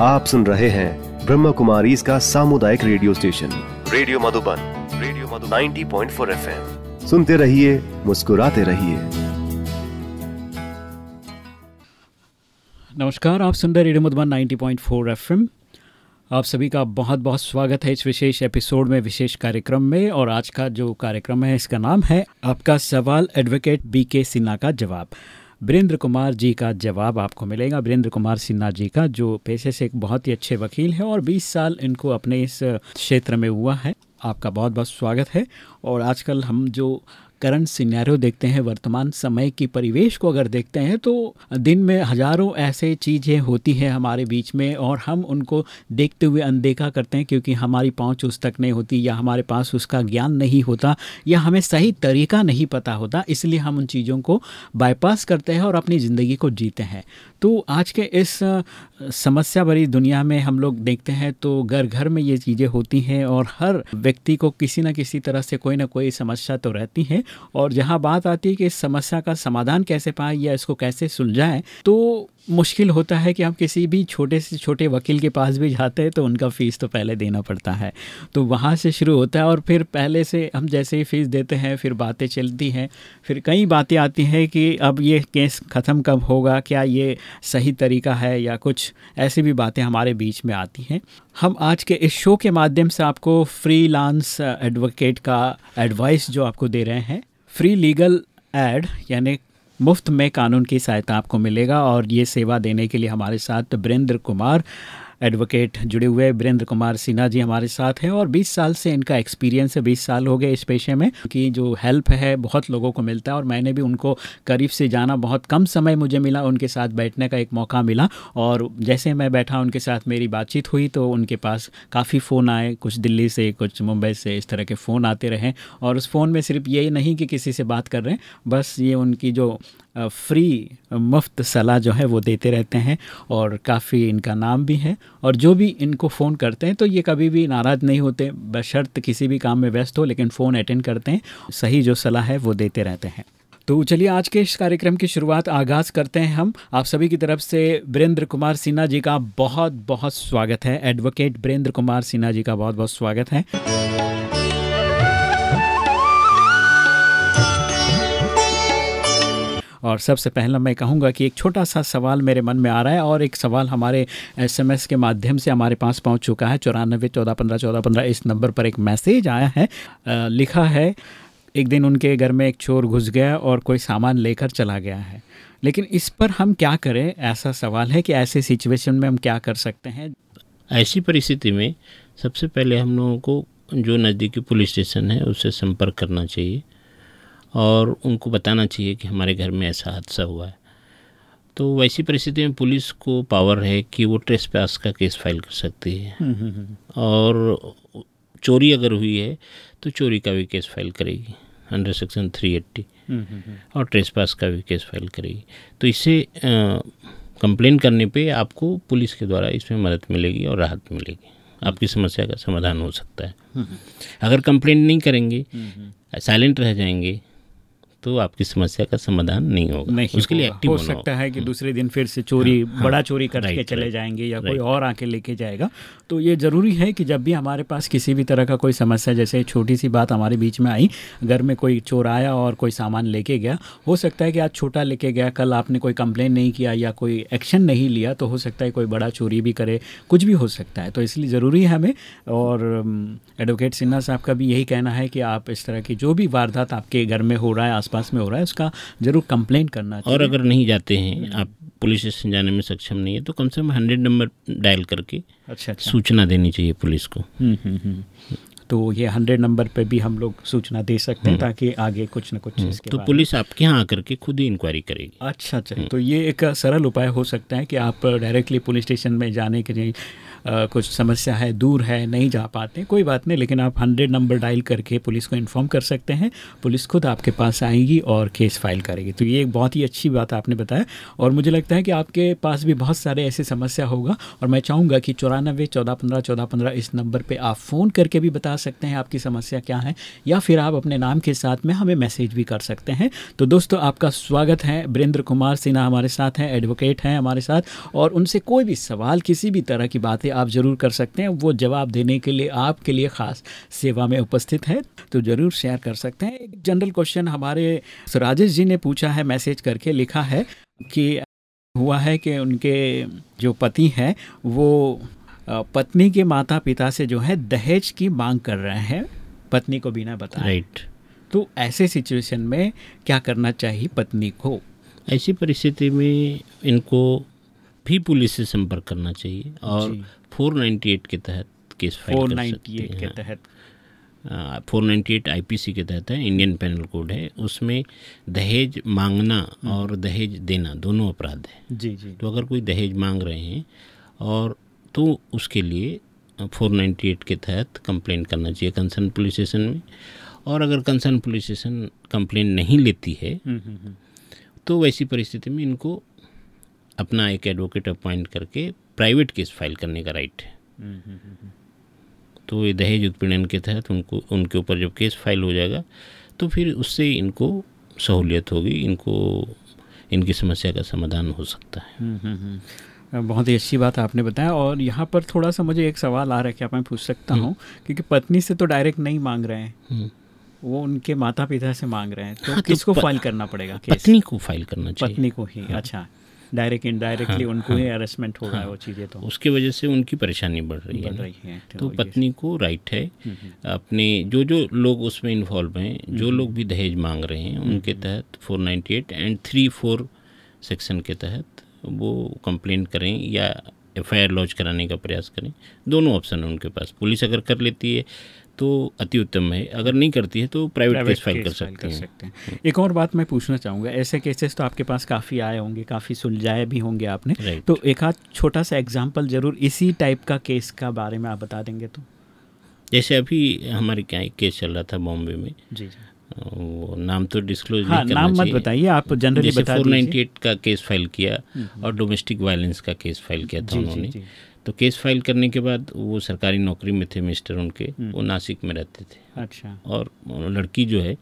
आप सुन रहे हैं ब्रह्म कुमारी इसका सामुदायिक radio station. Radio Madhuban radio Madhu 90.4 FM. सुनते रहिए मुस्कुराते रहिए। नमस्कार आप सुन रहे रेडियो मधुबन 90.4 एफएम। आप सभी का बहुत बहुत स्वागत है इस विशेष एपिसोड में विशेष कार्यक्रम में और आज का जो कार्यक्रम है इसका नाम है आपका सवाल एडवोकेट बी के सिन्हा का जवाब। वीरेंद्र कुमार जी का जवाब आपको मिलेगा। वीरेंद्र कुमार सिन्हा जी का, जो पेशे से एक बहुत ही अच्छे वकील हैं और 20 साल इनको अपने इस क्षेत्र में हुआ है। आपका बहुत बहुत स्वागत है। और आजकल हम जो करंट सिनेरियो देखते हैं, वर्तमान समय की परिवेश को अगर देखते हैं तो दिन में हज़ारों ऐसे चीज़ें होती हैं हमारे बीच में और हम उनको देखते हुए अनदेखा करते हैं क्योंकि हमारी पहुँच उस तक नहीं होती या हमारे पास उसका ज्ञान नहीं होता या हमें सही तरीका नहीं पता होता, इसलिए हम उन चीज़ों को बाईपास करते हैं और अपनी ज़िंदगी को जीते हैं। तो आज के इस समस्या भरी दुनिया में हम लोग देखते हैं तो घर घर में ये चीज़ें होती हैं और हर व्यक्ति को किसी न किसी तरह से कोई ना कोई समस्या तो रहती है और जहाँ बात आती है कि इस समस्या का समाधान कैसे पाए या इसको कैसे सुलझाएँ तो मुश्किल होता है कि हम किसी भी छोटे से छोटे वकील के पास भी जाते हैं तो उनका फ़ीस तो पहले देना पड़ता है। तो वहाँ से शुरू होता है और फिर पहले से हम जैसे ही फ़ीस देते हैं, फिर बातें चलती हैं, फिर कई बातें आती हैं कि अब ये केस ख़त्म कब होगा, क्या ये सही तरीका है या कुछ ऐसी भी बातें हमारे बीच में आती हैं। हम आज के इस शो के माध्यम से आपको फ्री एडवोकेट का एडवाइस जो आपको दे रहे हैं फ्री लीगल एड यानी मुफ़्त में कानून की सहायता आपको मिलेगा और ये सेवा देने के लिए हमारे साथ वीरेंद्र कुमार एडवोकेट जुड़े हुए वीरेंद्र कुमार सिन्हा जी हमारे साथ हैं और 20 साल से इनका एक्सपीरियंस है 20 साल हो गए इस पेशे में कि जो हेल्प है, बहुत लोगों को मिलता है और मैंने भी उनको करीब से जाना, बहुत कम समय मुझे मिला, उनके साथ बैठने का एक मौका मिला और जैसे मैं बैठा, उनके साथ मेरी बातचीत हुई तो उनके पास काफ़ी फ़ोन आए, कुछ दिल्ली से, कुछ मुंबई से, इस तरह के फ़ोन आते रहे और उस फ़ोन में सिर्फ़ यही नहीं कि किसी से बात कर रहे हैं, बस ये उनकी जो फ्री मुफ़्त सलाह जो है वो देते रहते हैं और काफ़ी इनका नाम भी है। और जो भी इनको फ़ोन करते हैं तो ये कभी भी नाराज़ नहीं होते, बशर्त किसी भी काम में व्यस्त हो, लेकिन फ़ोन अटेंड करते हैं, सही जो सलाह है वो देते रहते हैं। तो चलिए, आज के इस कार्यक्रम की शुरुआत आगाज़ करते हैं हम। आप सभी की तरफ़ से वीरेंद्र कुमार सिन्हा जी का बहुत बहुत स्वागत है। एडवोकेट वीरेंद्र कुमार सिन्हा जी का बहुत बहुत स्वागत है। और सबसे पहला मैं कहूँगा कि एक छोटा सा सवाल मेरे मन में आ रहा है और एक सवाल हमारे एसएमएस के माध्यम से हमारे पास पहुँच चुका है। चौरानबे चौदह, पंद्रह चौदह, पंद्रह इस नंबर पर एक मैसेज आया है। लिखा है, एक दिन उनके घर में एक चोर घुस गया और कोई सामान लेकर चला गया है। लेकिन इस पर हम क्या करें? ऐसा सवाल है कि ऐसे सिचुएशन में हम क्या कर सकते हैं? ऐसी परिस्थिति में सबसे पहले हम लोगों को जो नज़दीकी पुलिस स्टेशन है, उससे संपर्क करना चाहिए। और उनको बताना चाहिए कि हमारे घर में ऐसा हादसा हुआ है। तो वैसी परिस्थिति में पुलिस को पावर है कि वो ट्रेस पास का केस फ़ाइल कर सकती है। और चोरी अगर हुई है तो चोरी का भी केस फ़ाइल करेगी अंडर सेक्शन थ्री एट्टी और ट्रेस पास का भी केस फ़ाइल करेगी। तो इससे कंप्लेन करने पे आपको पुलिस के द्वारा इसमें मदद मिलेगी और राहत मिलेगी। आपकी समस्या का समाधान हो सकता है। अगर कंप्लेंट नहीं करेंगे साइलेंट रह जाएँगे तो आपकी समस्या का समाधान नहीं होगा। नहीं उसके लिए एक्टिव हो सकता है कि दूसरे दिन फिर से चोरी हाँ, बड़ा चोरी करके राइट, चले राइट, जाएँगे या कोई। और आके लेके जाएगा। तो ये ज़रूरी है कि जब भी हमारे पास किसी भी तरह का कोई समस्या जैसे छोटी सी बात हमारे बीच में आई घर में कोई चोर आया और कोई सामान लेके गया हो सकता है कि आज छोटा लेके गया कल आपने कोई कंप्लेन नहीं किया या कोई एक्शन नहीं लिया तो हो सकता है कोई बड़ा चोरी भी करे कुछ भी हो सकता है। तो इसलिए ज़रूरी है हमें और एडवोकेट सिन्हा साहब का भी यही कहना है कि आप इस तरह की जो भी वारदात आपके घर में हो रहा है आसपास में हो रहा है उसका ज़रूर कंप्लेंट करना और अगर नहीं जाते हैं आप पुलिस स्टेशन जाने में सक्षम नहीं है तो कम से कम हंड्रेड नंबर डायल करके अच्छा अच्छा। सूचना देनी चाहिए पुलिस को। हम्म, हम्म, हम्म। तो ये हंड्रेड नंबर पे भी हम लोग सूचना दे सकते हैं ताकि आगे कुछ ना कुछ इसके तो पुलिस आपके यहाँ आकर के खुद ही इंक्वायरी करेगी। अच्छा अच्छा। तो ये एक सरल उपाय हो सकता है कि आप डायरेक्टली पुलिस स्टेशन में जाने के लिए कुछ समस्या है, दूर है, नहीं जा पाते, कोई बात नहीं, लेकिन आप हंड्रेड नंबर डायल करके पुलिस को इन्फॉर्म कर सकते हैं। पुलिस खुद आपके पास आएगी और केस फ़ाइल करेगी। तो ये एक बहुत ही अच्छी बात आपने बताया और मुझे लगता है कि आपके पास भी बहुत सारे ऐसे समस्या होगा और मैं चाहूँगा कि चौरानबे, चौदह, पंद्रह चौदह, पंद्रह इस नंबर पर आप फ़ोन करके भी बता सकते हैं आपकी समस्या क्या है या फिर आप अपने नाम के साथ में हमें मैसेज भी कर सकते हैं। तो दोस्तों, आपका स्वागत है। वीरेंद्र कुमार सिन्हा हमारे साथ हैं एडवोकेट हैं हमारे साथ और उनसे कोई भी सवाल किसी भी तरह की बातें आप ज़रूर कर सकते हैं। वो जवाब देने के लिए आपके लिए ख़ास सेवा में उपस्थित है। तो ज़रूर शेयर कर सकते हैं। एक जनरल क्वेश्चन हमारे राजेश जी ने पूछा है मैसेज करके लिखा है कि हुआ है कि उनके जो पति हैं वो पत्नी के माता पिता से जो है दहेज की मांग कर रहे हैं। पत्नी को बिना बताए। राइट तो ऐसे सिचुएशन में क्या करना चाहिए पत्नी को? ऐसी परिस्थिति में इनको भी पुलिस से संपर्क करना चाहिए और 498 के तहत केस फ़ाइल कर सकते हैं। के तहत। फोर नाइन्टी एट आई के तहत है इंडियन पेनल कोड है उसमें दहेज मांगना और दहेज देना दोनों अपराध है। जी जी। तो अगर कोई दहेज मांग रहे हैं और तो उसके लिए 498 के तहत कंप्लेंट करना चाहिए कंसर्न पुलिस स्टेशन में। और अगर कंसर्न पुलिस स्टेशन कंप्लेंट नहीं लेती है तो वैसी परिस्थिति में इनको अपना एक एडवोकेट अपॉइंट करके प्राइवेट केस फ़ाइल करने का राइट है। तो ये दहेज उत्पीड़न के तहत उनको उनके ऊपर जब केस फ़ाइल हो जाएगा तो फिर उससे इनको सहूलियत होगी इनको इनकी समस्या का समाधान हो सकता है। बहुत ही अच्छी बात आपने बताया और यहाँ पर थोड़ा सा मुझे एक सवाल आ रहा है क्या मैं पूछ सकता हूँ क्योंकि पत्नी से तो डायरेक्ट नहीं मांग रहे हैं। वो उनके माता पिता से मांग रहे हैं तो हाँ, किसको तो फ़ाइल करना पड़ेगा केस? पत्नी को फ़ाइल करना चाहिए। पत्नी को ही हाँ। अच्छा। डायरेक्ट इनडायरेक्टली हाँ, उनको हाँ, ही। अरेस्टमेंट हो हाँ, रहा है हाँ। वो चीज़ें तो। उसकी वजह से उनकी परेशानी बढ़ रही बढ़ है रही है तो, तो पत्नी को राइट है हम्म, हम्म। अपने जो जो लोग उसमें इन्वॉल्व हैं जो हम्म, लोग भी दहेज मांग रहे हैं उनके तहत 498 एंड थ्री फोर सेक्शन के तहत वो कंप्लेन करें या एफआईआर लॉन्च कराने का प्रयास करें दोनों ऑप्शन है उनके पास। पुलिस अगर कर लेती है तो अति उत्तम है। अगर नहीं करती है तो प्राइवेट केस फ़ाइल कर सकते, हैं। हम्म। एक और बात मैं पूछना चाहूँगा ऐसे केसेस तो आपके पास काफ़ी आए होंगे काफ़ी सुलझाए भी होंगे आपने। तो एक आध छोटा सा एग्ज़ाम्पल ज़रूर इसी टाइप का केस का बारे में आप बता देंगे तो। जैसे अभी हमारे क्या एक केस चल रहा था बॉम्बे में। जी जी। वो नाम तो डिस्क्लोज हाँ, नहीं करना नाम मत बताइए आप जनरली बता फोर नाइन्टी एट का केस फ़ाइल किया हम्म। और डोमेस्टिक वायलेंस का केस फ़ाइल किया था उन्होंने। तो केस फ़ाइल करने के बाद वो सरकारी नौकरी में थे मिस्टर उनके हम्म। वो नासिक में रहते थे। अच्छा। और लड़की जो है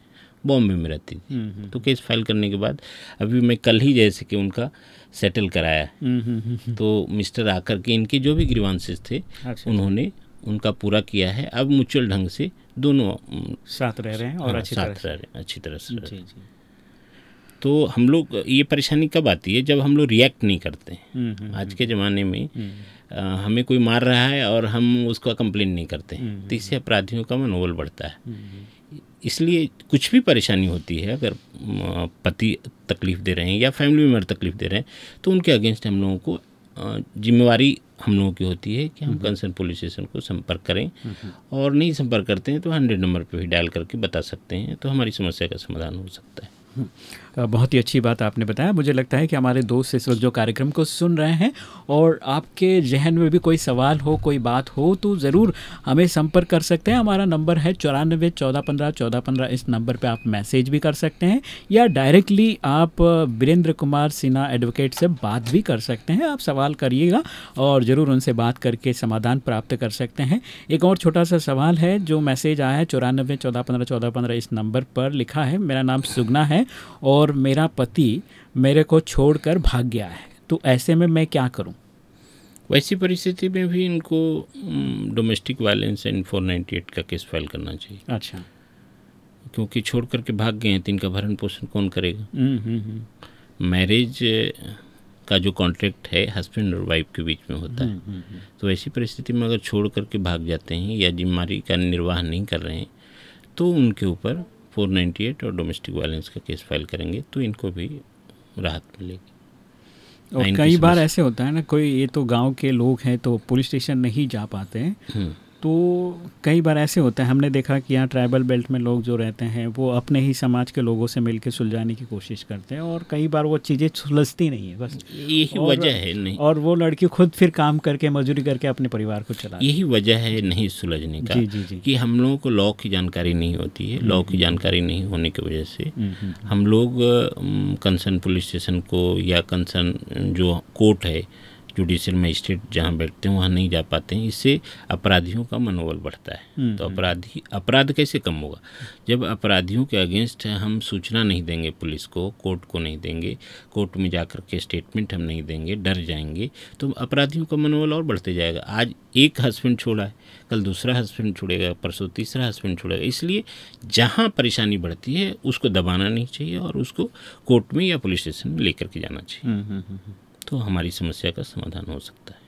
बॉम्बे में रहती थी। हम्म, हम्म, तो केस फ़ाइल करने के बाद अभी मैं कल ही जैसे कि उनका सेटल कराया तो मिस्टर आकर के इनके जो भी ग्रीवांसेस थे अच्छा, उन्होंने उनका पूरा किया है। अब म्यूचुअल ढंग से दोनों साथ रह रहे हैं और हाँ, अच्छी साथ रह रहे हैं अच्छी तरह से जी जी। तो हम लोग ये परेशानी कब आती है? जब हम लोग रिएक्ट नहीं करते हैं। आज के ज़माने में हमें कोई मार रहा है और हम उसका कंप्लेन नहीं करते। तो इससे अपराधियों का मनोबल बढ़ता है। इसलिए कुछ भी परेशानी होती है अगर पति तकलीफ़ दे रहे हैं या फैमिली मेंबर तकलीफ़ दे रहे हैं तो उनके अगेंस्ट हम लोगों को जिम्मेवारी हम लोगों की होती है कि हम कंसर्न पुलिस स्टेशन को संपर्क करें और नहीं संपर्क करते हैं तो हंड्रेड नंबर पर भी डायल करके बता सकते हैं तो हमारी समस्या का समाधान हो सकता है। बहुत ही अच्छी बात आपने बताया। मुझे लगता है कि हमारे दोस्त इस वक्त जो कार्यक्रम को सुन रहे हैं और आपके जहन में भी कोई सवाल हो, कोई बात हो तो ज़रूर हमें संपर्क कर सकते हैं। हमारा नंबर है चौरानबे चौदह पंद्रह चौदह पंद्रह। इस नंबर पे आप मैसेज भी कर सकते हैं या डायरेक्टली आप वीरेंद्र कुमार सिन्हा एडवोकेट से बात भी कर सकते हैं। आप सवाल करिएगा और ज़रूर उनसे बात करके समाधान प्राप्त कर सकते हैं। एक और छोटा सा सवाल है, जो मैसेज आया है चौरानबे चौदह पंद्रह चौदह पंद्रह इस नंबर पर लिखा है। मेरा नाम सुगना है और मेरा पति मेरे को छोड़कर भाग गया है। तो ऐसे में मैं क्या करूँ? वैसी परिस्थिति में भी इनको domestic violence and four ninety eight का केस फ़ाइल करना चाहिए। अच्छा। क्योंकि छोड़ करके भाग गए हैं तो इनका भरण पोषण कौन करेगा? मैरिज हम्म, हम्म, हम्म। का जो कॉन्ट्रैक्ट है हस्बैंड और वाइफ के बीच में होता है। तो ऐसी परिस्थिति में अगर छोड़ करके भाग जाते हैं या ज़िम्मेदारी का निर्वाह नहीं कर रहे हैं तो उनके ऊपर 498 और डोमेस्टिक वायलेंस का केस फ़ाइल करेंगे तो इनको भी राहत मिलेगी। और कई बार ऐसे होता है ना कोई ये तो गाँव के लोग हैं तो पुलिस स्टेशन नहीं जा पाते हैं। हम्म। तो कई बार ऐसे होता है। हमने देखा कि यहाँ ट्राइबल बेल्ट में लोग जो रहते हैं वो अपने ही समाज के लोगों से मिलकर सुलझाने की कोशिश करते हैं और कई बार वो चीज़ें सुलझती नहीं है बस। यही वजह है नहीं। और वो लड़की खुद फिर काम करके मजदूरी करके अपने परिवार को चला यही वजह है नहीं सुलझने का जी जी जी। कि हम लोगों को लॉ की जानकारी नहीं होती है। लॉ की जानकारी नहीं होने की वजह से हम्म, हम्म, हम्म। हम लोग कंसर्न पुलिस स्टेशन को या कंसर्न जो कोर्ट है जुडिशियल मजिस्ट्रेट जहाँ बैठते हैं वहाँ नहीं जा पाते हैं। इससे अपराधियों का मनोबल बढ़ता है। तो अपराधी अपराध कैसे कम होगा? जब अपराधियों के अगेंस्ट हम सूचना नहीं देंगे पुलिस को कोर्ट को नहीं देंगे कोर्ट में जाकर के स्टेटमेंट हम नहीं देंगे डर जाएँगे तो अपराधियों का मनोबल और बढ़ते जाएगा। आज एक हस्बैंड छोड़ा है कल दूसरा हस्बैंड छोड़ेगा परसों तीसरा हस्बैंड छोड़ेगा। इसलिए जहाँ परेशानी बढ़ती है उसको दबाना नहीं चाहिए और उसको कोर्ट में या पुलिस स्टेशन में लेकर के जाना चाहिए। तो हमारी समस्या का समाधान हो सकता है।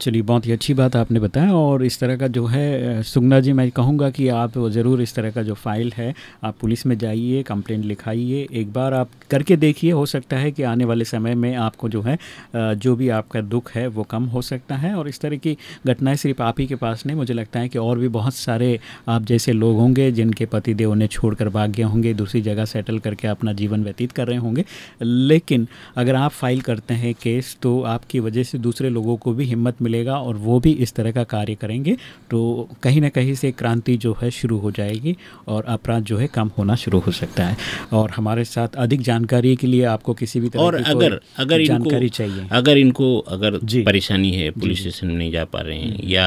चलिए, बहुत ही अच्छी बात आपने बताया और इस तरह का जो है, सुगना जी, मैं कहूँगा कि आप ज़रूर इस तरह का जो फ़ाइल है, आप पुलिस में जाइए, कंप्लेंट लिखाइए, एक बार आप करके देखिए, हो सकता है कि आने वाले समय में आपको जो है जो भी आपका दुख है, वो कम हो सकता है और इस तरह की घटनाएँ सिर्फ़ आप ही के पास नहीं, मुझे लगता है कि और भी बहुत सारे आप जैसे लोग होंगे, जिनके पतिदेव उन्हें छोड़ कर होंगे, दूसरी जगह सेटल करके अपना जीवन व्यतीत कर रहे होंगे। लेकिन अगर आप फ़ाइल करते हैं केस तो आपकी वजह से दूसरे लोगों को भी हिम्मत मिलेगा और वो भी इस तरह का कार्य करेंगे तो कहीं ना कहीं से क्रांति जो है शुरू हो जाएगी और अपराध जो है कम होना शुरू हो सकता है। और हमारे साथ अधिक जानकारी के लिए आपको किसी भी तरह और की अगर अगर जानकारी इनको, चाहिए। अगर इनको अगर परेशानी है पुलिस स्टेशन में नहीं जा पा रहे हैं या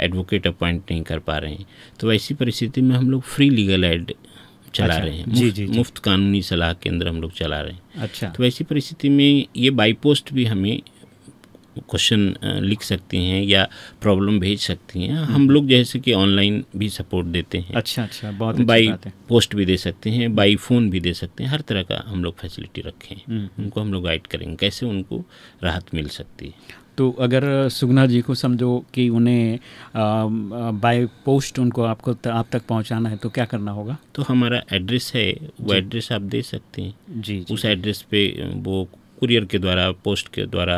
एडवोकेट अपॉइंट नहीं कर पा रहे हैं तो ऐसी परिस्थिति में हम लोग फ्री लीगल एड चला अच्छा, रहे हैं। जी, मुफ़्त, जी, जी। मुफ़्त कानूनी सलाह केंद्र हम लोग चला रहे हैं। अच्छा। तो ऐसी परिस्थिति में ये बाई पोस्ट भी हमें क्वेश्चन लिख सकती हैं या प्रॉब्लम भेज सकती हैं। हम लोग जैसे कि ऑनलाइन भी सपोर्ट देते हैं। अच्छा अच्छा बहुत बाई पोस्ट भी दे सकते हैं बाई फ़ोन भी दे सकते हैं हर तरह का हम लोग फैसिलिटी रखें हैं। हम्म, उनको हम लोग गाइड करेंगे कैसे उनको राहत मिल सकती है। तो अगर सुगना जी को समझो कि उन्हें बाय पोस्ट उनको आपको त, आप तक पहुंचाना है तो क्या करना होगा? तो हमारा एड्रेस है वो एड्रेस आप दे सकते हैं। जी जी उस एड्रेस पे वो कुरियर के द्वारा पोस्ट के द्वारा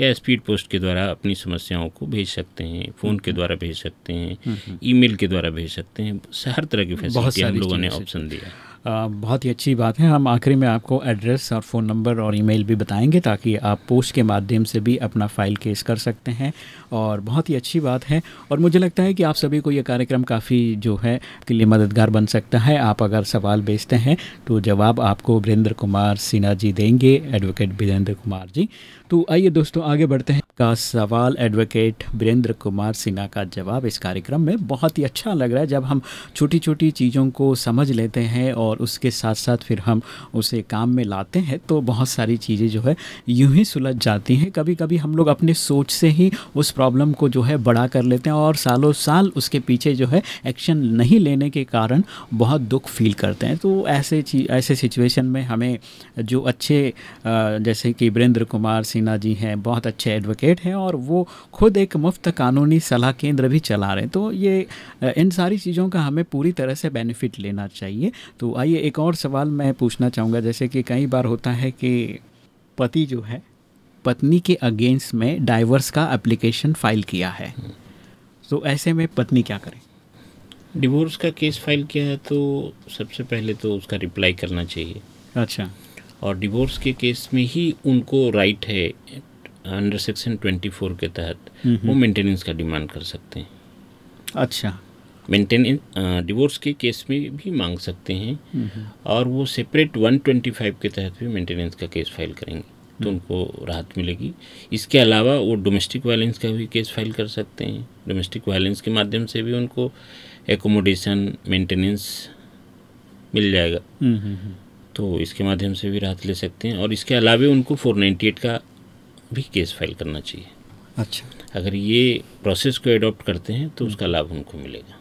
या स्पीड पोस्ट के द्वारा अपनी समस्याओं को भेज सकते हैं फ़ोन के द्वारा भेज सकते हैं ईमेल के द्वारा भेज सकते हैं हर तरह की फैसिलिटी हम लोगों ने ऑप्शन दिया है। बहुत ही अच्छी बात है। हम आखिरी में आपको एड्रेस और फ़ोन नंबर और ईमेल भी बताएँगे ताकि आप पोस्ट के माध्यम से भी अपना फ़ाइल केस कर सकते हैं और बहुत ही अच्छी बात है। और मुझे लगता है कि आप सभी को ये कार्यक्रम काफ़ी जो है के लिए मददगार बन सकता है। आप अगर सवाल भेजते हैं तो जवाब आपको वीरेंद्र कुमार सिन्हा जी देंगे, एडवोकेट वीरेंद्र कुमार जी। तो आइए दोस्तों, आगे बढ़ते हैं। का सवाल एडवोकेट वीरेंद्र कुमार सिन्हा का जवाब इस कार्यक्रम में बहुत ही अच्छा लग रहा है। जब हम छोटी छोटी चीज़ों को समझ लेते हैं और उसके साथ साथ फिर हम उसे काम में लाते हैं तो बहुत सारी चीज़ें जो है, यूँ ही सुलझ जाती हैं। कभी कभी हम लोग अपने सोच से ही उस प्रॉब्लम को जो है, बड़ा कर लेते हैं और सालों साल उसके पीछे जो है एक्शन नहीं लेने के कारण बहुत दुख फील करते हैं। तो ऐसे ऐसे सिचुएशन में हमें जो अच्छे जैसे कि वीरेंद्र कुमार सिन्हा जी हैं बहुत अच्छे एडवोकेट हैं और वो खुद एक मुफ़्त कानूनी सलाह केंद्र भी चला रहे हैं। तो ये इन सारी चीज़ों का हमें पूरी तरह से बेनिफिट लेना चाहिए। तो आइए एक और सवाल मैं पूछना चाहूँगा जैसे कि कई बार होता है कि पति जो है पत्नी के अगेंस्ट में डाइवर्स का एप्लीकेशन फ़ाइल किया है। तो ऐसे में पत्नी क्या करें? डिवोर्स का केस फ़ाइल किया है तो सबसे पहले तो उसका रिप्लाई करना चाहिए। अच्छा। और डिवोर्स के केस में ही उनको राइट है अंडर सेक्शन 24 के तहत वो मेंटेनेंस का डिमांड कर सकते हैं। अच्छा। मेंटेनेंस डिवोर्स के केस में भी मांग सकते हैं और वो सेपरेट 125 के तहत भी मेंटेनेंस का केस फ़ाइल करेंगे तो उनको राहत मिलेगी। इसके अलावा वो डोमेस्टिक वायलेंस का भी केस फ़ाइल कर सकते हैं। डोमेस्टिक वायलेंस के माध्यम से भी उनको एकोमोडेशन मेंटेनेंस मिल जाएगा। हम्म, हम्म, हम्म। तो इसके माध्यम से भी राहत ले सकते हैं। और इसके अलावा उनको 498 का भी केस फ़ाइल करना चाहिए। अच्छा। अगर ये प्रोसेस को एडॉप्ट करते हैं तो उसका लाभ उनको मिलेगा।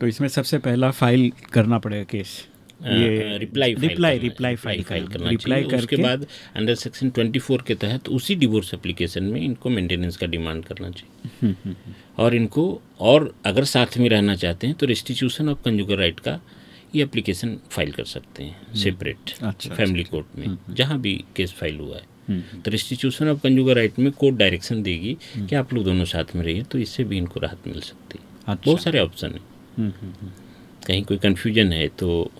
तो इसमें सबसे पहला फ़ाइल करना पड़ेगा केस। ये reply reply reply file file करना। रिप्लाई चाहिए। उसके बाद अंडर सेक्शन 24 के तहत उसी डिवोर्स एप्लीकेशन में इनको मेंटेनेंस का डिमांड करना चाहिए। और इनको और अगर साथ में रहना चाहते हैं तो रेस्टिट्यूशन ऑफ़ कंजुगर राइट का ये एप्लीकेशन फ़ाइल कर सकते हैं सेपरेट अच्छा, फैमिली कोर्ट में जहाँ भी केस फ़ाइल हुआ है। तो रिस्टिट्यूशन ऑफ़ कंजूगर राइट में कोर्ट डायरेक्शन देगी कि आप लोग दोनों साथ में रहिए तो इससे भी इनको राहत मिल सकती है। अच्छा। बहुत सारे ऑप्शन हैं। हम्म, हम्म, हम्म। कहीं कोई कन्फ्यूज़न है तो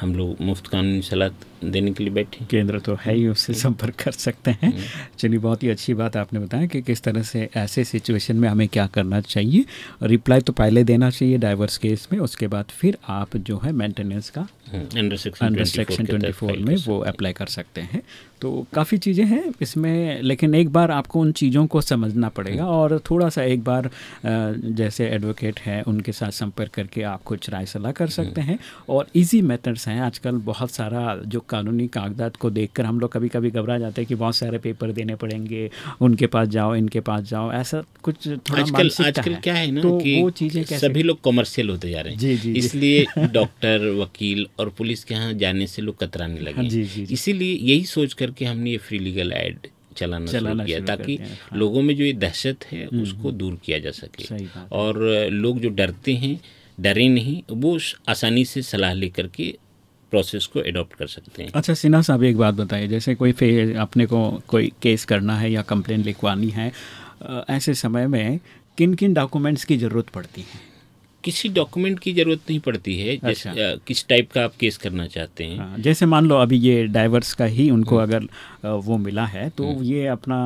हम लोग मुफ़्त कानूनी सलाह देने के लिए बैठे। केंद्र तो है ही उससे संपर्क कर सकते हैं। चलिए बहुत ही अच्छी बात आपने बताया कि किस तरह से ऐसे सिचुएशन में हमें क्या करना चाहिए। रिप्लाई तो पहले देना चाहिए डाइवर्स केस में उसके बाद फिर आप जो है मेंटेनेंस का अंडर सेक्शन ट्वेंटी फोर में वो अप्लाई कर सकते हैं। तो काफ़ी चीज़ें हैं इसमें लेकिन एक बार आपको उन चीज़ों को समझना पड़ेगा और थोड़ा सा एक बार जैसे एडवोकेट हैं उनके साथ संपर्क करके आप कुछ राय सलाह कर सकते हैं। और इजी मेथड्स हैं। आजकल बहुत सारा जो कानूनी कागजात को देखकर हम लोग कभी कभी घबरा जाते हैं कि बहुत सारे पेपर देने पड़ेंगे उनके पास जाओ इनके पास जाओ ऐसा कुछ थोड़ा आजकल आजकल क्या है ना तो कि वो चीज़ें सभी लोग कमर्शियल होते जा रहे हैं। जी जी इसलिए डॉक्टर वकील और पुलिस के यहाँ जाने से लोग कतराने लगे हाँ, इसीलिए यही सोच करके हमने ये फ्री लीगल एड चलाना, चलाना शुरू किया ताकि हाँ। लोगों में जो ये दहशत है हम्म, उसको हम्म। दूर किया जा सके। और लोग जो डरते हैं डरे नहीं वो आसानी से सलाह लेकर के प्रोसेस को अडॉप्ट कर सकते हैं अच्छा सिन्हा साहब एक बात बताइए जैसे कोई फे अपने को कोई केस करना है या कंप्लेन लिखवानी है ऐसे समय में किन किन डॉक्यूमेंट्स की ज़रूरत पड़ती है किसी डॉक्यूमेंट की ज़रूरत नहीं पड़ती है अच्छा। किस टाइप का आप केस करना चाहते हैं हाँ, जैसे मान लो अभी ये डाइवर्स का ही उनको हम्म। अगर वो मिला है तो हम्म। ये अपना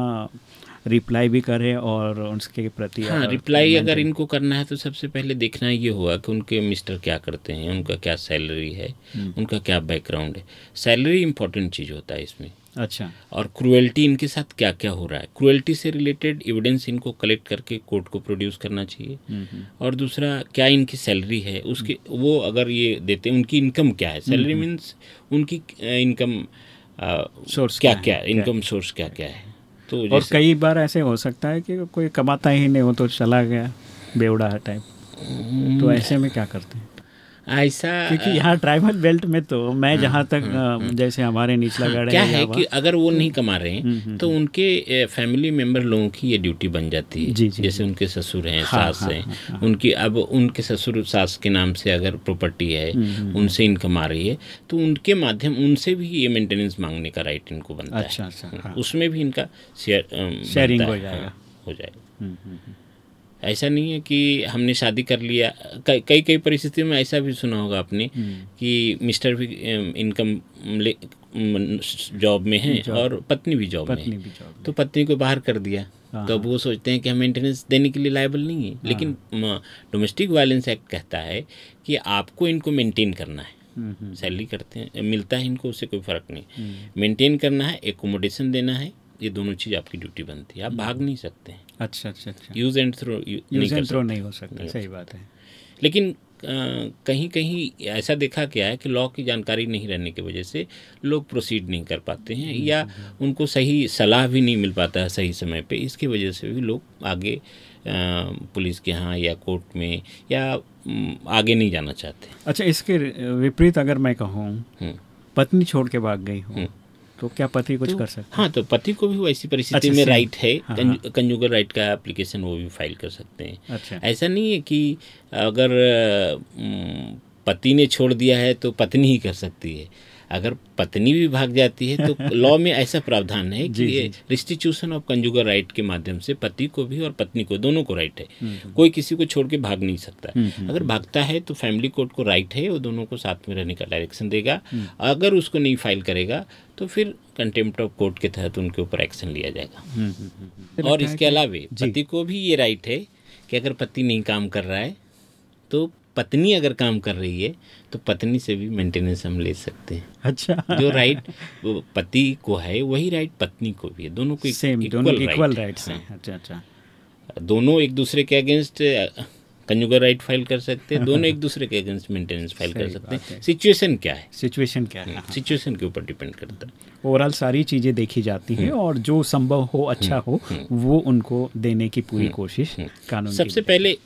रिप्लाई भी करें और उसके प्रति हाँ रिप्लाई अगर इनको करना है तो सबसे पहले देखना ये हुआ कि उनके मिस्टर क्या करते हैं उनका क्या सैलरी है हम्म। उनका क्या बैकग्राउंड है। सैलरी इंपॉर्टेंट चीज़ होता है इसमें। अच्छा। और क्रुएल्टी इनके साथ क्या क्या हो रहा है? क्रुएल्टी से रिलेटेड एविडेंस इनको कलेक्ट करके कोर्ट को प्रोड्यूस करना चाहिए। और दूसरा क्या इनकी सैलरी है? उसके वो अगर ये देते हैं उनकी इनकम क्या है? सैलरी मीन्स उनकी इनकम सोर्स क्या क्या इनकम सोर्स क्या क्या है? तो और कई बार ऐसे हो सकता है कि कोई कमाता ही नहीं हो तो चला गया बेवड़ा टाइप तो ऐसे में क्या करते हैं? ऐसा क्योंकि यहाँ ट्राइबल बेल्ट में तो मैं हाँ, जहाँ तक हाँ, हाँ। जैसे हमारे निचला हाँ, क्या है कि अगर वो नहीं कमा रहे हैं हम्म, हम्म, तो हम्म। उनके फैमिली मेंबर लोगों की ये ड्यूटी बन जाती है। जी, जी, जैसे उनके ससुर हैं सास हैं उनकी अब उनके ससुर सास के नाम से अगर प्रॉपर्टी है उनसे इनकम आ रही है तो उनके माध्यम उनसे भी ये मेंटेनेंस मांगने का राइट इनको बनता है। अच्छा, अच्छा, उसमें भी इनका शेयर शेयरिंग हो जाएगा। हो जाएगा। ऐसा नहीं है कि हमने शादी कर लिया। कई कई परिस्थितियों में ऐसा भी सुना होगा आपने हम्म। कि मिस्टर भी इनकम जॉब में है और पत्नी भी जॉब में है। तो पत्नी को बाहर कर दिया। हाँ, तो अब हाँ। वो सोचते हैं कि हम मेंटेनेंस देने के लिए लाइबल नहीं है। लेकिन डोमेस्टिक वायलेंस एक्ट कहता है कि आपको इनको मेंटेन करना है। हम्म, हम्म। सैलरी करते हैं मिलता है इनको उससे कोई फ़र्क नहीं। मेंटेन करना है एकोमोडेशन देना है ये दोनों चीज़ आपकी ड्यूटी बनती है। आप भाग नहीं सकते। हैं अच्छा अच्छा। अच्छा use and throw use and throw नहीं हो सकता सही बात है। लेकिन कहीं कहीं ऐसा देखा गया है कि लॉ की जानकारी नहीं रहने की वजह से लोग प्रोसीड नहीं कर पाते हैं हम्म, या हम्म, हम्म। उनको सही सलाह भी नहीं मिल पाता है सही समय पे। इसकी वजह से भी लोग आगे पुलिस के यहाँ या कोर्ट में या आगे नहीं जाना चाहते। अच्छा इसके विपरीत अगर मैं कहूँ पत्नी छोड़ के भाग गई हूँ। तो क्या पति कुछ तो, कर सकते हाँ? तो पति को भी वैसी परिस्थिति अच्छा, में राइट है हाँ, कंजुगर हाँ। राइट का एप्लीकेशन वो भी फ़ाइल कर सकते हैं। अच्छा. ऐसा नहीं है कि अगर पति ने छोड़ दिया है तो पत्नी ही कर सकती है। अगर पत्नी भी भाग जाती है तो लॉ में ऐसा प्रावधान है कि रिस्टिट्यूशन ऑफ़ कंजुगर राइट के माध्यम से पति को भी और पत्नी को दोनों को राइट है। हम्म, हम्म। कोई किसी को छोड़ के भाग नहीं सकता। हम्म, अगर भागता है तो फैमिली कोर्ट को राइट है वो दोनों को साथ में रहने का डायरेक्शन देगा। अगर उसको नहीं फ़ाइल करेगा तो फिर कंटेम्प्ट ऑफ़ कोर्ट के तहत उनके ऊपर एक्शन लिया जाएगा। और इसके अलावा पति को भी ये राइट है कि अगर पति नहीं काम कर रहा है तो पत्नी अगर काम कर रही है तो पत्नी से भी मेंटेनेंस हम ले सकते हैं। अच्छा। जो राइट पति को है वही राइट पत्नी को भी है। दोनों को सेम दोनों इक्वल राइट्स हैं। अच्छा अच्छा। दोनों एक दूसरे के अगेंस्ट कंजुगर राइट फ़ाइल कर सकते हैं दोनों एक दूसरे के अगेंस्ट मेंटेनेंस फ़ाइल कर सकते हैं। सिचुएशन क्या है? सिचुएशन क्या है? सिचुएशन के ऊपर डिपेंड करता है। ओवरऑल सारी चीज़ें देखी जाती हैं हम्म। और जो संभव हो अच्छा हम्म, हो हम्म। वो उनको देने की पूरी कोशिश कानून सबसे पहले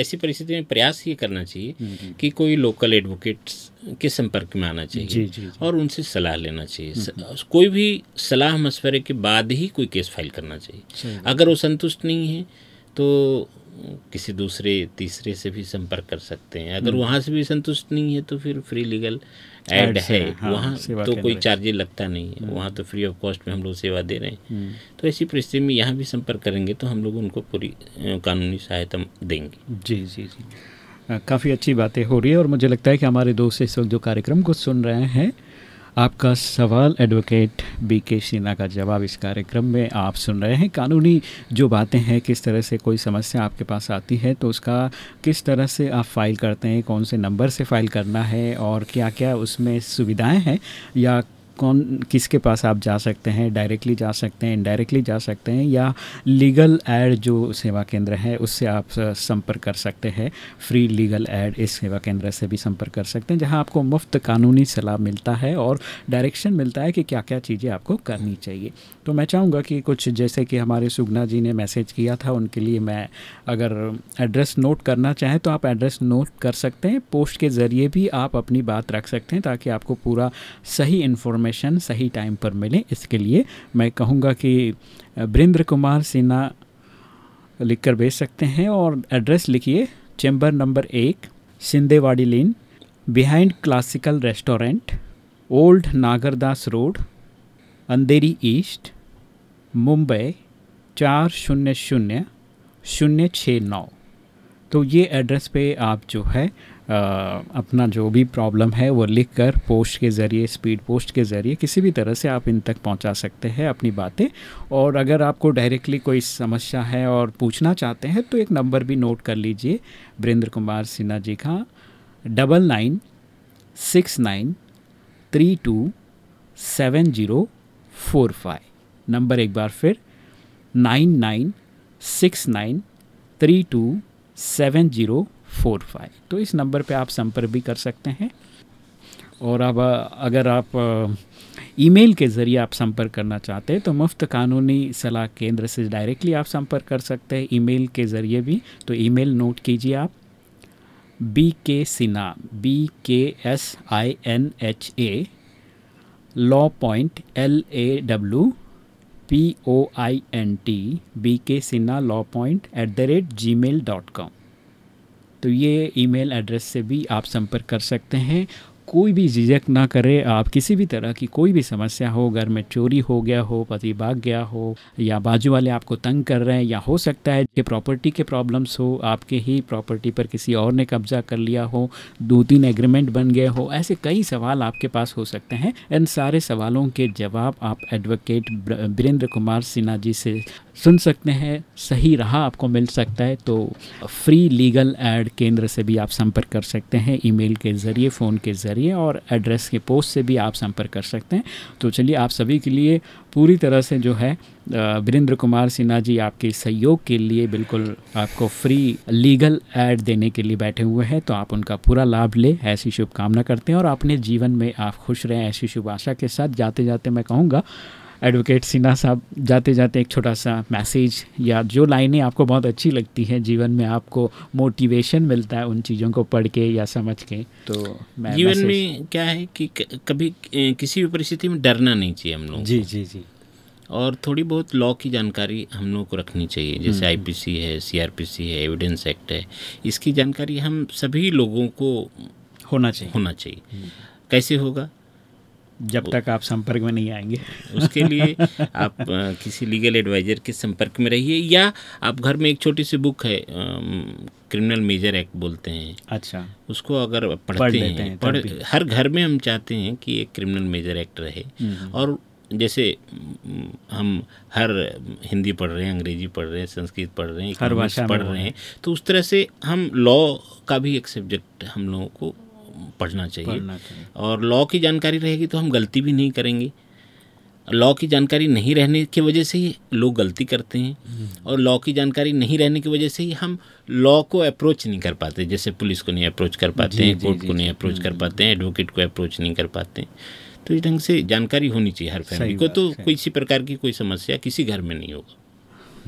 ऐसी परिस्थिति में प्रयास ये करना चाहिए कि कोई लोकल एडवोकेट्स के संपर्क में आना चाहिए जी, जी, जी. और उनसे सलाह लेना चाहिए। कोई भी सलाह मशवरे के बाद ही कोई केस फ़ाइल करना चाहिए। अगर वो संतुष्ट नहीं है तो किसी दूसरे तीसरे से भी संपर्क कर सकते हैं। अगर हम्म। वहाँ से भी संतुष्ट नहीं है तो फिर फ्री लीगल एड है। हाँ, वहाँ तो कोई चार्जेज लगता नहीं है। हम्म। वहाँ तो फ्री ऑफ़ कॉस्ट में हम लोग सेवा दे रहे हैं। हम्म। तो ऐसी परिस्थिति में यहाँ भी संपर्क करेंगे तो हम लोग उनको पूरी कानूनी सहायता देंगे। जी जी जी। काफ़ी अच्छी बातें हो रही है और मुझे लगता है कि हमारे दोस्त इस वक्त जो कार्यक्रम को सुन रहे हैं आपका सवाल एडवोकेट बी के सिन्हा का जवाब इस कार्यक्रम में आप सुन रहे हैं। कानूनी जो बातें हैं, किस तरह से कोई समस्या आपके पास आती है तो उसका किस तरह से आप फ़ाइल करते हैं, कौन से नंबर से फ़ाइल करना है और क्या क्या उसमें सुविधाएँ हैं, या कौन, किसके पास आप जा सकते हैं डायरेक्टली जा सकते हैं इनडायरेक्टली जा सकते हैं, या लीगल एड जो सेवा केंद्र है, उससे आप संपर्क कर सकते हैं। फ्री लीगल एड इस सेवा केंद्र से भी संपर्क कर सकते हैं, जहाँ आपको मुफ़्त कानूनी सलाह मिलता है और डायरेक्शन मिलता है कि क्या क्या चीज़ें आपको करनी चाहिए। तो मैं चाहूँगा कि कुछ, जैसे कि हमारे सुगना जी ने मैसेज किया था, उनके लिए मैं अगर एड्रेस नोट करना चाहें तो आप एड्रेस नोट कर सकते हैं। पोस्ट के ज़रिए भी आप अपनी बात रख सकते हैं, ताकि आपको पूरा सही इन्फॉर्मेशन सही टाइम पर मिले, इसके लिए मैं कहूँगा कि वृंद्र कुमार सिन्हा लिख कर भेज सकते हैं और एड्रेस लिखिए चैम्बर नंबर एक Sindhewadi lane behind classical restaurant old Nagardas road Andheri east Mumbai, चार शून्य शून्य शून्य छः नौ। तो ये एड्रेस पे आप जो है अपना जो भी प्रॉब्लम है, वो लिख कर पोस्ट के ज़रिए स्पीड पोस्ट के ज़रिए किसी भी तरह से आप इन तक पहुँचा सकते हैं अपनी बातें। और अगर आपको डायरेक्टली कोई समस्या है और पूछना चाहते हैं तो एक नंबर भी नोट कर लीजिए। वृंद्र कुमार सिन्हा जी का double nine six nine three two seven zero four five number एक बार फिर nine nine six nine three two seven zero four five. तो इस नंबर पे आप संपर्क भी कर सकते हैं। और अब, अगर आप ईमेल के ज़रिए आप संपर्क करना चाहते हैं तो मुफ़्त कानूनी सलाह केंद्र से डायरेक्टली आप संपर्क कर सकते हैं। ईमेल के ज़रिए भी तो ईमेल नोट कीजिए आप। B K Sinha B K S I N H A law point L A W P O I N T B K Sinha law point at the rate Gmail dot com तो ये email address से भी आप संपर्क कर सकते हैं कोई भी झिझक ना करे, आप किसी भी तरह की कोई भी समस्या हो, घर में चोरी हो गया हो, पति भाग गया हो, या बाजू वाले आपको तंग कर रहे हैं, या हो सकता है कि प्रॉपर्टी के प्रॉब्लम्स हो, आपके ही प्रॉपर्टी पर किसी और ने कब्जा कर लिया हो दो तीन एग्रीमेंट बन गए हो, ऐसे कई सवाल आपके पास हो सकते हैं। इन सारे सवालों के जवाब आप एडवोकेट वीरेंद्र कुमार सिन्हा जी से सुन सकते हैं। सही राह आपको मिल सकता है तो फ्री लीगल एड केंद्र से भी आप संपर्क कर सकते हैं। ईमेल के ज़रिए, फ़ोन के ज़रिए और एड्रेस के पोस्ट से भी आप संपर्क कर सकते हैं। तो चलिए आप सभी के लिए पूरी तरह से जो है वीरेंद्र कुमार सिन्हा जी आपके सहयोग के लिए बिल्कुल आपको फ्री लीगल एड देने के लिए बैठे हुए हैं। तो आप उनका पूरा लाभ लें, ऐसी शुभकामना करते हैं और अपने जीवन में आप खुश रहें, ऐसी शुभ आशा के साथ जाते जाते मैं कहूँगा एडवोकेट सिन्हा साहब जाते जाते एक छोटा सा मैसेज या जो लाइनें आपको बहुत अच्छी लगती हैं जीवन में आपको मोटिवेशन मिलता है उन चीज़ों को पढ़ के या समझ के तो मैं जीवन में क्या है कि कभी किसी भी परिस्थिति में डरना नहीं चाहिए हम लोग जी जी जी। और थोड़ी बहुत लॉ की जानकारी हम लोग को रखनी चाहिए जैसे आईपीसी हम्म। है सीआरपीसी है एविडेंस एक्ट है इसकी जानकारी हम सभी लोगों को होना चाहिए। होना चाहिए। हम्म। कैसे होगा? जब तक आप संपर्क में नहीं आएँगे। उसके लिए आप किसी लीगल एडवाइज़र के संपर्क में रहिए या आप घर में एक छोटी सी बुक है क्रिमिनल मेजर एक्ट बोलते हैं। अच्छा। उसको अगर पढ़ते पढ़ हैं, हैं पढ़ हर घर में हम चाहते हैं कि एक क्रिमिनल मेजर एक्ट रहे। हम्म। और जैसे हम हर हिंदी पढ़ रहे हैं अंग्रेज़ी पढ़ रहे हैं संस्कृत पढ़ रहे हैं हर भाषा पढ़ रहे हैं तो उस तरह से हम लॉ का भी एक सब्जेक्ट हम लोगों को पढ़ना चाहिए, पढ़ना चाहिए। और लॉ की जानकारी रहेगी तो हम गलती भी नहीं करेंगे। लॉ की जानकारी नहीं रहने की वजह से ही लोग गलती करते हैं। हम्म। और लॉ की जानकारी नहीं रहने की वजह से ही हम लॉ को अप्रोच नहीं कर पाते। जैसे पुलिस को नहीं अप्रोच कर पाते हैं कोर्ट को नहीं अप्रोच कर हम्म। पाते हैं एडवोकेट को अप्रोच नहीं कर पाते तो इस ढंग से जानकारी होनी चाहिए हर फैमिली को। तो किसी प्रकार की कोई समस्या किसी घर में नहीं होगा।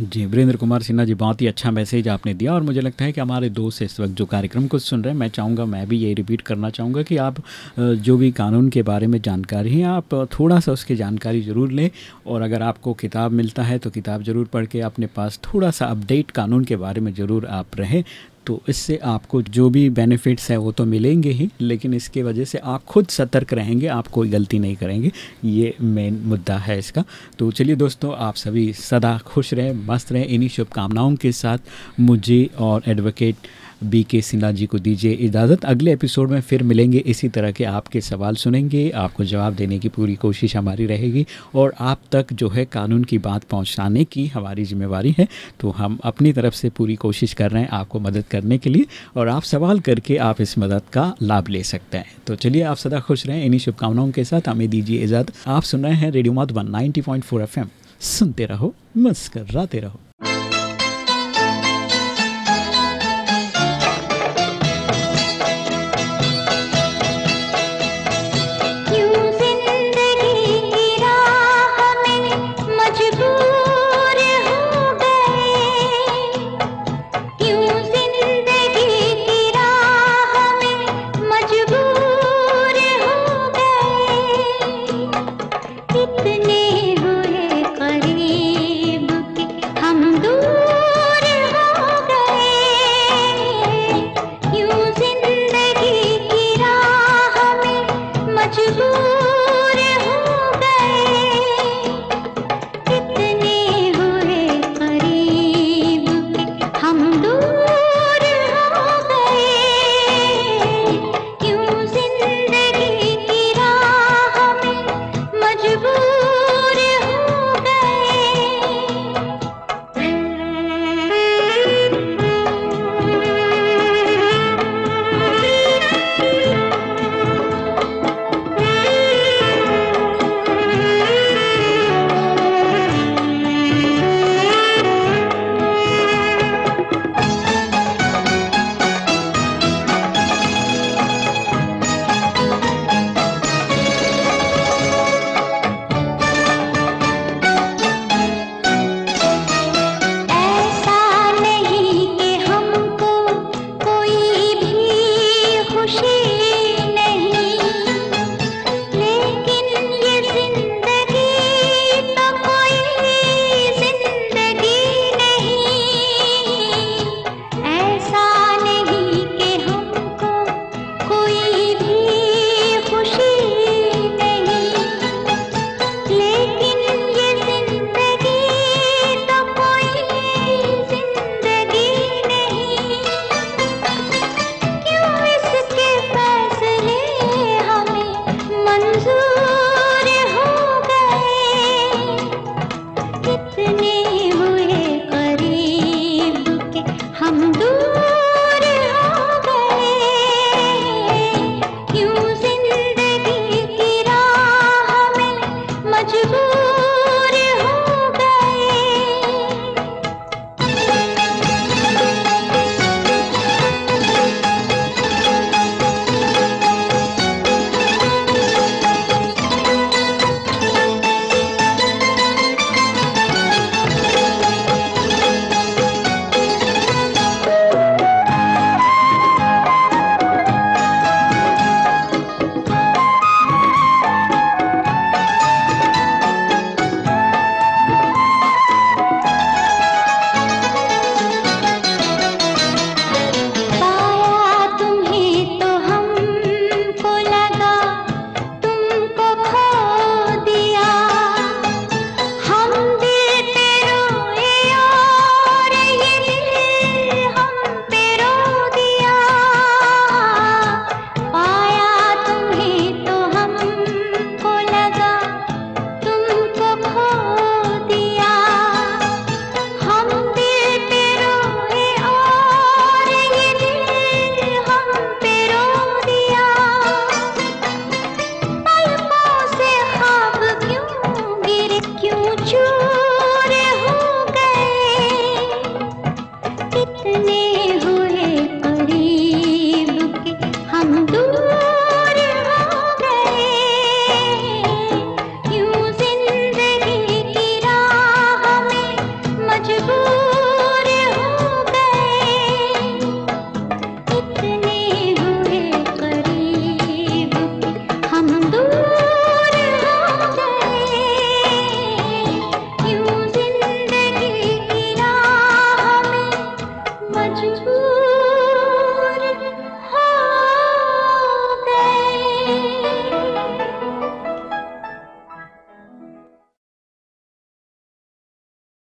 जी, वीरेंद्र कुमार सिन्हा जी, बहुत ही अच्छा मैसेज आपने दिया और मुझे लगता है कि हमारे दोस्त इस वक्त जो कार्यक्रम को सुन रहे हैं, मैं चाहूँगा, मैं भी ये रिपीट करना चाहूँगा कि आप जो भी कानून के बारे में जानकारी हैं, आप थोड़ा सा उसकी जानकारी ज़रूर लें और अगर आपको किताब मिलता है तो किताब ज़रूर पढ़ के अपने पास थोड़ा सा अपडेट कानून के बारे में ज़रूर आप रहें। तो इससे आपको जो भी बेनिफिट्स हैं वो तो मिलेंगे ही, लेकिन इसके वजह से आप खुद सतर्क रहेंगे, आप कोई गलती नहीं करेंगे। ये मेन मुद्दा है इसका। तो चलिए दोस्तों, आप सभी सदा खुश रहें, मस्त रहें। इन्हीं शुभकामनाओं के साथ मुझे और advocate B K Sinha ji को दीजिए इजाज़त। अगले एपिसोड में फिर मिलेंगे इसी तरह के आपके सवाल सुनेंगे, आपको जवाब देने की पूरी कोशिश हमारी रहेगी और आप तक जो है कानून की बात पहुँचाने की हमारी जिम्मेवारी है तो हम अपनी तरफ़ से पूरी कोशिश कर रहे हैं आपको मदद करने के लिए और आप सवाल करके आप इस मदद का लाभ ले सकते हैं। तो चलिए आप सदा खुश रहें, इन्हीं शुभकामनाओं के साथ हमें दीजिए इजाज़त। आप सुन रहे हैं रेडियो मधुबन 90.4 एफएम सुनते रहो मस्कर रहो।